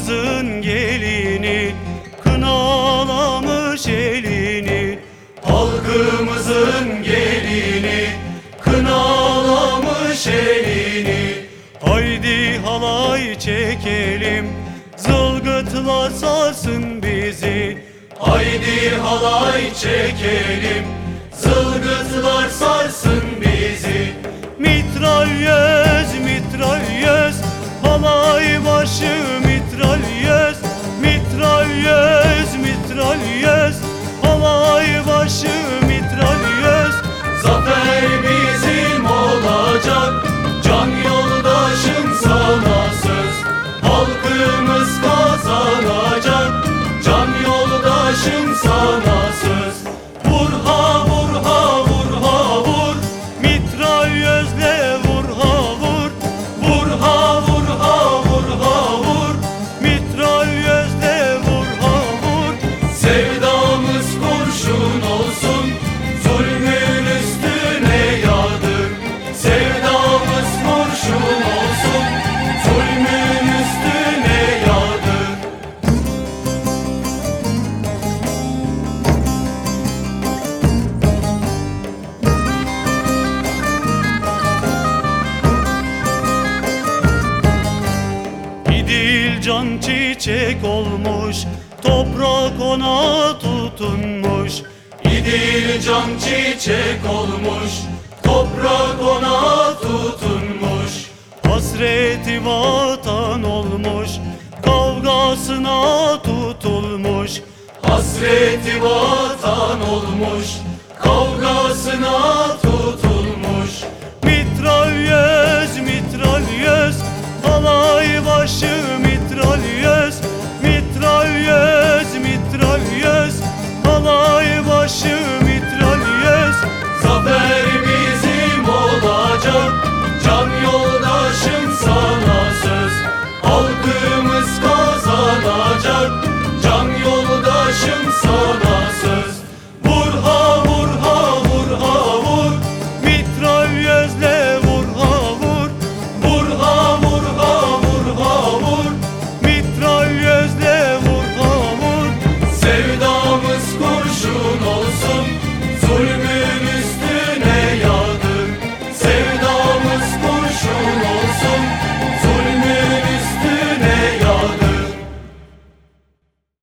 Halkımızın gelini kınalamış elini. Halkımızın gelini kınalamış elini. Haydi halay çekelim zılgıtlar sarsın bizi. Haydi halay çekelim zılgıtlar sarsın yoldaşım can çiçek olmuş Toprak ona tutunmuş. İdil can çiçek olmuş Toprak ona tutunmuş. Hasreti vatan olmuş Kavgasına tutulmuş. Hasreti vatan olmuş Kavgasına Can yoldaşım sana söz. Halkımız kazanacak. Can yoldaşım sana